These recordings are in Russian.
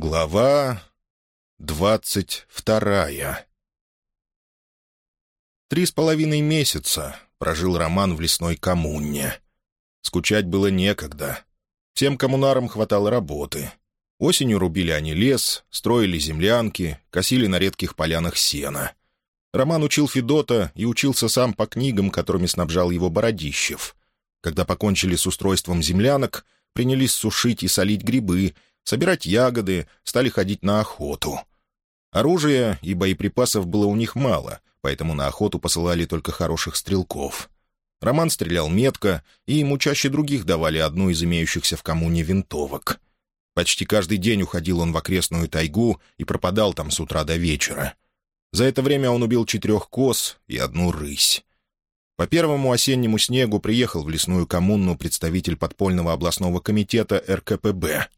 Глава двадцать вторая Три с половиной месяца прожил Роман в лесной коммуне. Скучать было некогда. Всем коммунарам хватало работы. Осенью рубили они лес, строили землянки, косили на редких полянах сена. Роман учил Федота и учился сам по книгам, которыми снабжал его Бородищев. Когда покончили с устройством землянок, принялись сушить и солить грибы — собирать ягоды, стали ходить на охоту. Оружия и боеприпасов было у них мало, поэтому на охоту посылали только хороших стрелков. Роман стрелял метко, и ему чаще других давали одну из имеющихся в коммуне винтовок. Почти каждый день уходил он в окрестную тайгу и пропадал там с утра до вечера. За это время он убил четырех коз и одну рысь. По первому осеннему снегу приехал в лесную коммуну представитель подпольного областного комитета РКПБ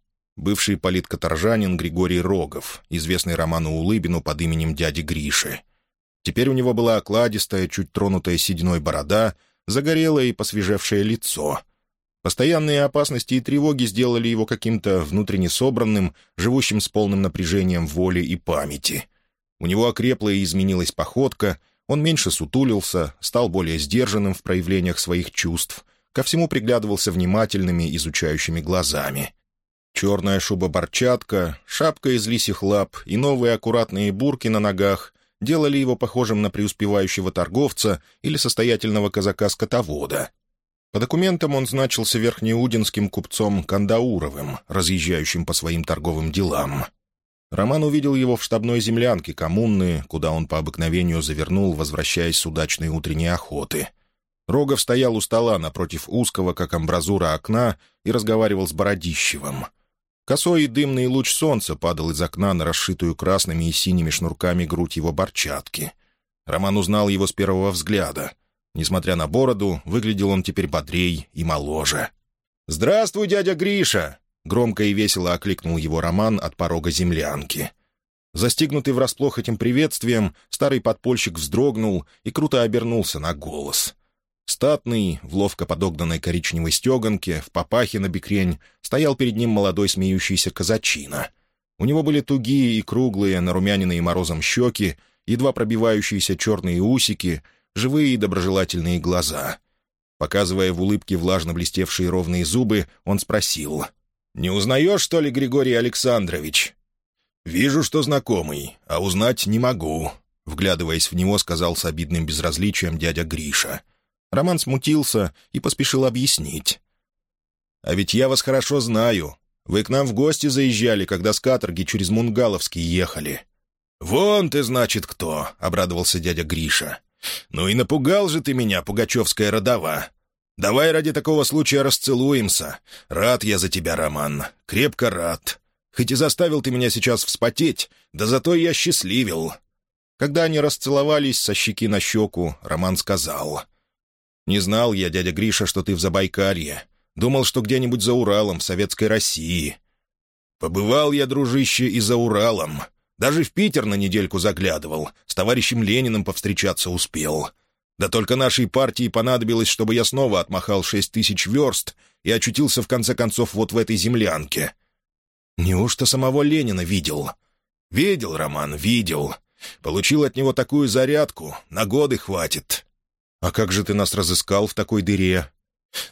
бывший политкоторжанин Григорий Рогов, известный Роману Улыбину под именем дяди Гриши. Теперь у него была окладистая, чуть тронутая сединой борода, загорелое и посвежевшее лицо. Постоянные опасности и тревоги сделали его каким-то внутренне собранным, живущим с полным напряжением воли и памяти. У него окрепла и изменилась походка, он меньше сутулился, стал более сдержанным в проявлениях своих чувств, ко всему приглядывался внимательными, изучающими глазами — Черная шуба-борчатка, шапка из лисих лап и новые аккуратные бурки на ногах делали его похожим на преуспевающего торговца или состоятельного казака-скотовода. По документам он значился верхнеудинским купцом Кандауровым, разъезжающим по своим торговым делам. Роман увидел его в штабной землянке коммуны, куда он по обыкновению завернул, возвращаясь с удачной утренней охоты. Рогов стоял у стола напротив узкого, как амбразура, окна и разговаривал с Бородищевым — Косой и дымный луч солнца падал из окна на расшитую красными и синими шнурками грудь его борчатки. Роман узнал его с первого взгляда. Несмотря на бороду, выглядел он теперь бодрей и моложе. «Здравствуй, дядя Гриша!» — громко и весело окликнул его Роман от порога землянки. Застигнутый врасплох этим приветствием, старый подпольщик вздрогнул и круто обернулся на голос. Статный, в ловко подогнанной коричневой стеганке, в папахе на бекрень, стоял перед ним молодой смеющийся казачина. У него были тугие и круглые, нарумяненные морозом щеки, едва пробивающиеся черные усики, живые и доброжелательные глаза. Показывая в улыбке влажно блестевшие ровные зубы, он спросил. «Не узнаешь, что ли, Григорий Александрович?» «Вижу, что знакомый, а узнать не могу», — вглядываясь в него, сказал с обидным безразличием дядя Гриша. Роман смутился и поспешил объяснить. «А ведь я вас хорошо знаю. Вы к нам в гости заезжали, когда с каторги через Мунгаловский ехали». «Вон ты, значит, кто!» — обрадовался дядя Гриша. «Ну и напугал же ты меня, пугачевская родова. Давай ради такого случая расцелуемся. Рад я за тебя, Роман, крепко рад. Хоть и заставил ты меня сейчас вспотеть, да зато я счастливил». Когда они расцеловались со щеки на щеку, Роман сказал — «Не знал я, дядя Гриша, что ты в Забайкалье. Думал, что где-нибудь за Уралом, в Советской России». «Побывал я, дружище, и за Уралом. Даже в Питер на недельку заглядывал. С товарищем Лениным повстречаться успел. Да только нашей партии понадобилось, чтобы я снова отмахал шесть тысяч верст и очутился в конце концов вот в этой землянке». «Неужто самого Ленина видел?» «Видел, Роман, видел. Получил от него такую зарядку, на годы хватит. «А как же ты нас разыскал в такой дыре?»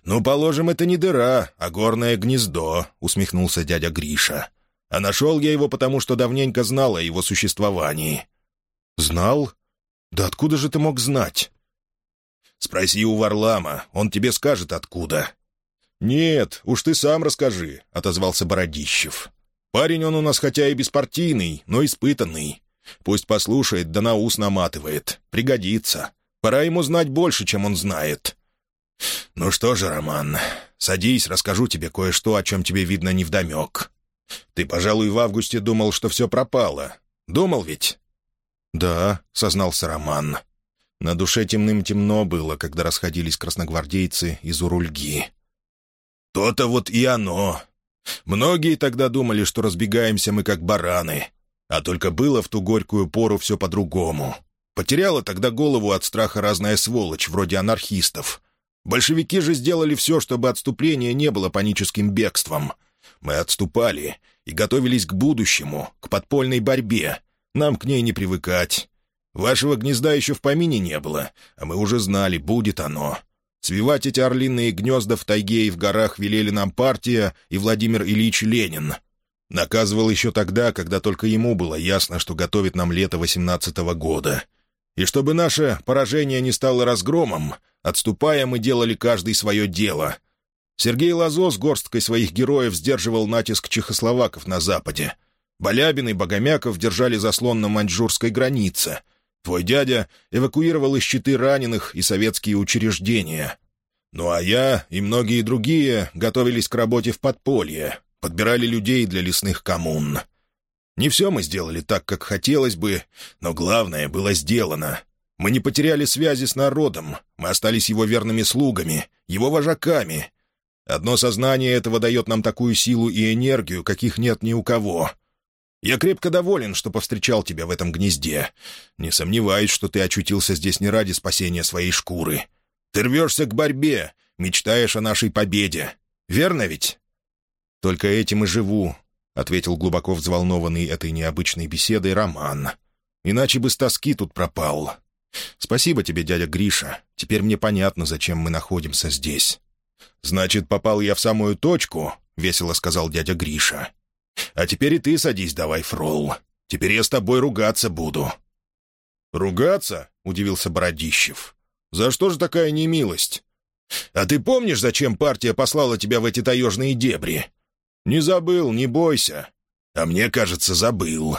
«Ну, положим, это не дыра, а горное гнездо», — усмехнулся дядя Гриша. «А нашел я его, потому что давненько знал о его существовании». «Знал? Да откуда же ты мог знать?» «Спроси у Варлама, он тебе скажет, откуда». «Нет, уж ты сам расскажи», — отозвался Бородищев. «Парень он у нас хотя и беспартийный, но испытанный. Пусть послушает, да на ус наматывает. Пригодится. Пора ему знать больше, чем он знает. «Ну что же, Роман, садись, расскажу тебе кое-что, о чем тебе, видно, невдомек. Ты, пожалуй, в августе думал, что все пропало. Думал ведь?» «Да», — сознался Роман. На душе темным темно было, когда расходились красногвардейцы из Урульги. «То-то вот и оно. Многие тогда думали, что разбегаемся мы как бараны, а только было в ту горькую пору все по-другому. Потеряла тогда голову от страха разная сволочь, вроде анархистов. Большевики же сделали все, чтобы отступление не было паническим бегством. Мы отступали, и готовились к будущему, к подпольной борьбе. Нам к ней не привыкать. Вашего гнезда еще в помине не было, а мы уже знали, будет оно. Свивать эти орлиные гнезда в тайге и в горах велели нам партия и Владимир Ильич Ленин. Наказывал еще тогда, когда только ему было ясно, что готовит нам лето восемнадцатого года. И чтобы наше поражение не стало разгромом, отступая, мы делали каждый свое дело. Сергей Лазо с горсткой своих героев сдерживал натиск чехословаков на западе. Балябин и Богомяков держали заслон на маньчжурской границе — Твой дядя эвакуировал из щиты раненых и советские учреждения. Ну а я и многие другие готовились к работе в подполье, подбирали людей для лесных коммун. Не все мы сделали так, как хотелось бы, но главное было сделано. Мы не потеряли связи с народом, мы остались его верными слугами, его вожаками. Одно сознание этого дает нам такую силу и энергию, каких нет ни у кого. Я крепко доволен, что повстречал тебя в этом гнезде. Не сомневаюсь, что ты очутился здесь не ради спасения своей шкуры. Ты рвешься к борьбе, мечтаешь о нашей победе. Верно ведь?» «Только этим и живу», — ответил глубоко взволнованный этой необычной беседой Роман. «Иначе бы с тоски тут пропал. Спасибо тебе, дядя Гриша. Теперь мне понятно, зачем мы находимся здесь». «Значит, попал я в самую точку», — весело сказал дядя Гриша. А теперь и ты садись давай, Фрол. Теперь я с тобой ругаться буду». «Ругаться?» — удивился Бородищев. «За что же такая немилость? А ты помнишь, зачем партия послала тебя в эти таежные дебри?» «Не забыл, не бойся. А мне кажется, забыл.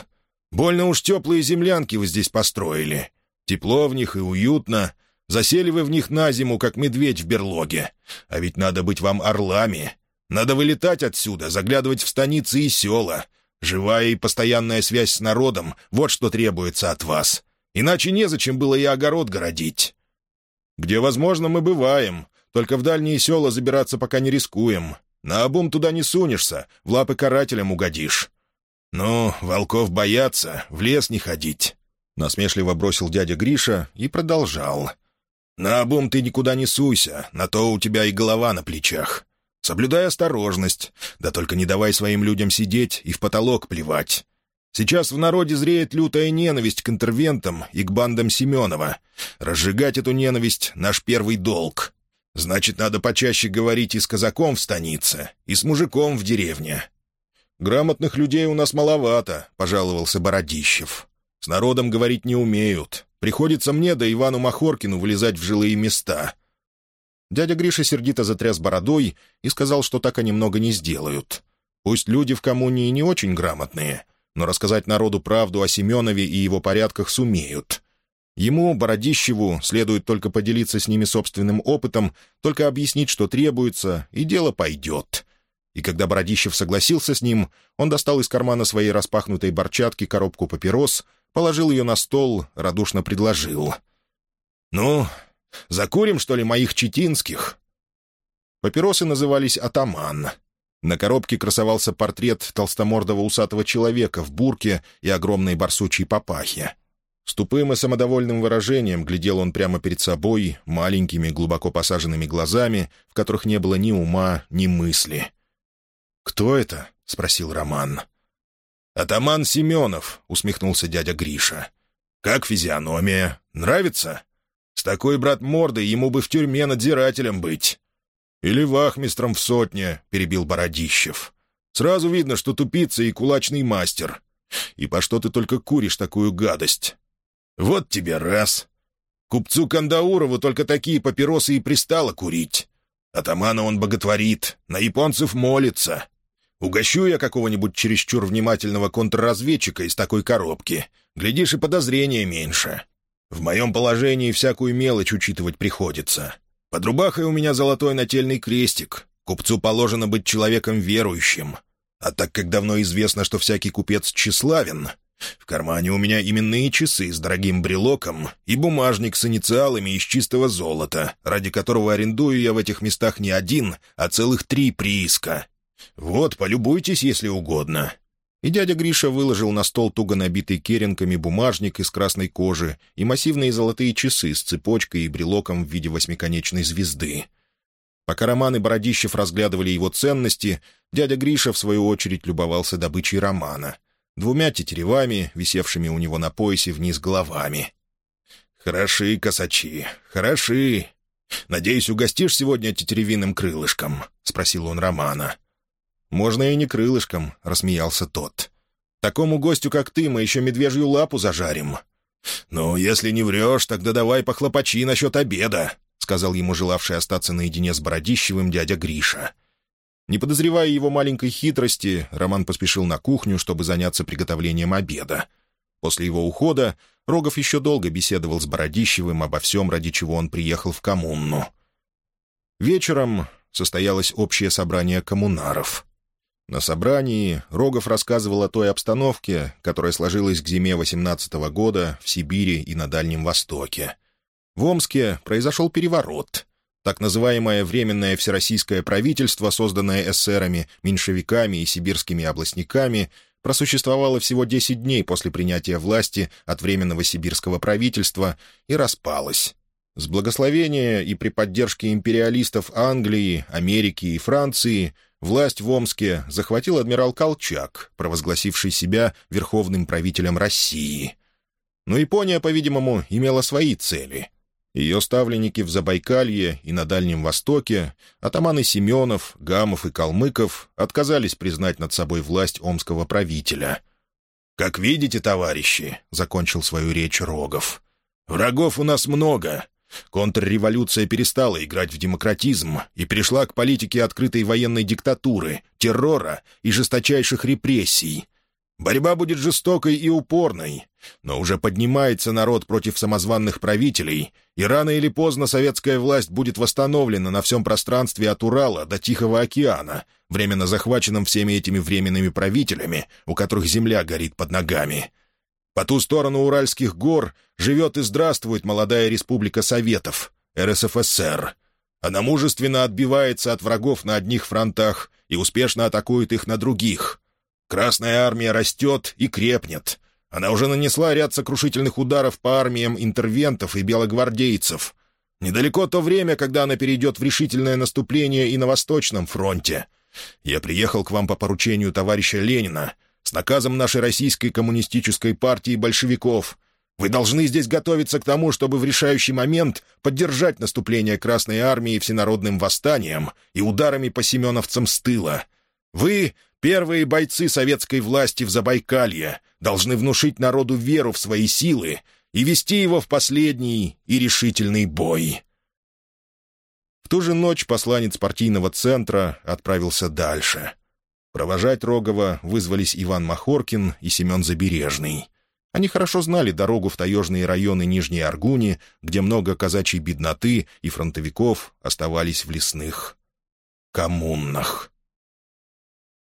Больно уж теплые землянки вы здесь построили. Тепло в них и уютно. Засели вы в них на зиму, как медведь в берлоге. А ведь надо быть вам орлами. Надо вылетать отсюда, заглядывать в станицы и села. Живая и постоянная связь с народом — вот что требуется от вас. Иначе незачем было и огород городить. Где возможно, мы бываем. Только в дальние села забираться пока не рискуем. На обум туда не сунешься, в лапы карателям угодишь. «Ну, волков боятся, в лес не ходить», — насмешливо бросил дядя Гриша и продолжал. «На обум ты никуда не суйся, на то у тебя и голова на плечах. Соблюдай осторожность, да только не давай своим людям сидеть и в потолок плевать. Сейчас в народе зреет лютая ненависть к интервентам и к бандам Семенова. Разжигать эту ненависть — наш первый долг. Значит, надо почаще говорить и с казаком в станице, и с мужиком в деревне. «Грамотных людей у нас маловато», — пожаловался Бородищев. «С народом говорить не умеют. Приходится мне да Ивану Махоркину вылезать в жилые места. Дядя Гриша сердито затряс бородой и сказал, что так они много не сделают. Пусть люди в коммуне не очень грамотные, но рассказать народу правду о Семенове и его порядках сумеют. Ему, Бородищеву, следует только поделиться с ними собственным опытом, только объяснить, что требуется, и дело пойдет. И когда Бородищев согласился с ним, он достал из кармана своей распахнутой борчатки коробку папирос, положил ее на стол, радушно предложил. «Ну, Закурим, что ли, моих читинских?» Папиросы назывались «Атаман». На коробке красовался портрет толстомордого усатого человека в бурке и огромной барсучьей папахе. С тупым и самодовольным выражением глядел он прямо перед собой, маленькими, глубоко посаженными глазами, в которых не было ни ума, ни мысли. «Кто это?» — спросил Роман. «Атаман Семенов», — усмехнулся дядя Гриша. «Как физиономия? Нравится?» С такой, брат, мордой ему бы в тюрьме надзирателем быть. Или вахмистром в сотне, — перебил Бородищев. Сразу видно, что тупица и кулачный мастер. И по что ты только куришь такую гадость? Вот тебе раз. Купцу Кандаурову только такие папиросы и пристало курить. Атамана он боготворит, на японцев молится. Угощу я какого-нибудь чересчур внимательного контрразведчика из такой коробки. Глядишь, и подозрения меньше. В моем положении всякую мелочь учитывать приходится. Под рубахой у меня золотой нательный крестик. Купцу положено быть человеком верующим. А так как давно известно, что всякий купец тщеславен, в кармане у меня именные часы с дорогим брелоком и бумажник с инициалами из чистого золота, ради которого арендую я в этих местах не один, а целых три прииска. Вот, полюбуйтесь, если угодно. И дядя Гриша выложил на стол туго набитый керенками бумажник из красной кожи и массивные золотые часы с цепочкой и брелоком в виде восьмиконечной звезды. Пока Роман и Бородищев разглядывали его ценности, дядя Гриша, в свою очередь, любовался добычей Романа. Двумя тетеревами, висевшими у него на поясе вниз головами. «Хороши косачи, хороши. Надеюсь, угостишь сегодня тетеревиным крылышком?» — спросил он Романа. «Можно и не крылышком», — рассмеялся тот. «Такому гостю, как ты, мы еще медвежью лапу зажарим». «Ну, если не врешь, тогда давай похлопочи насчет обеда», — сказал ему желавший остаться наедине с Бородищевым дядя Гриша. Не подозревая его маленькой хитрости, Роман поспешил на кухню, чтобы заняться приготовлением обеда. После его ухода Рогов еще долго беседовал с Бородищевым обо всем, ради чего он приехал в коммуну. Вечером состоялось общее собрание коммунаров. На собрании Рогов рассказывал о той обстановке, которая сложилась к зиме 18 -го года в Сибири и на Дальнем Востоке — в Омске произошел переворот. Так называемое Временное Всероссийское правительство, созданное эсерами, меньшевиками и сибирскими областниками, просуществовало всего 10 дней после принятия власти от Временного сибирского правительства и распалось. С благословения и при поддержке империалистов Англии, Америки и Франции власть в Омске захватил адмирал Колчак, провозгласивший себя верховным правителем России. Но Япония, по-видимому, имела свои цели — ее ставленники в Забайкалье и на Дальнем Востоке, атаманы Семенов, Гамов и Калмыков, отказались признать над собой власть омского правителя. «Как видите, товарищи», — закончил свою речь Рогов, — «врагов у нас много. Контрреволюция перестала играть в демократизм и перешла к политике открытой военной диктатуры, террора и жесточайших репрессий». Борьба будет жестокой и упорной, но уже поднимается народ против самозванных правителей, и рано или поздно советская власть будет восстановлена на всем пространстве от Урала до Тихого океана, временно захваченном всеми этими временными правителями, у которых земля горит под ногами. По ту сторону Уральских гор живет и здравствует молодая республика Советов, РСФСР. Она мужественно отбивается от врагов на одних фронтах и успешно атакует их на других — Красная армия растет и крепнет. Она уже нанесла ряд сокрушительных ударов по армиям интервентов и белогвардейцев. Недалеко то время, когда она перейдет в решительное наступление и на Восточном фронте. Я приехал к вам по поручению товарища Ленина с наказом нашей российской коммунистической партии большевиков. Вы должны здесь готовиться к тому, чтобы в решающий момент поддержать наступление Красной армии всенародным восстанием и ударами по семеновцам с тыла. Вы Первые бойцы советской власти в Забайкалье должны внушить народу веру в свои силы и вести его в последний и решительный бой. В ту же ночь посланец партийного центра отправился дальше. Провожать Рогова вызвались Иван Махоркин и Семен Забережный. Они хорошо знали дорогу в таежные районы Нижней Аргуни, где много казачьей бедноты и фронтовиков оставались в лесных коммунах.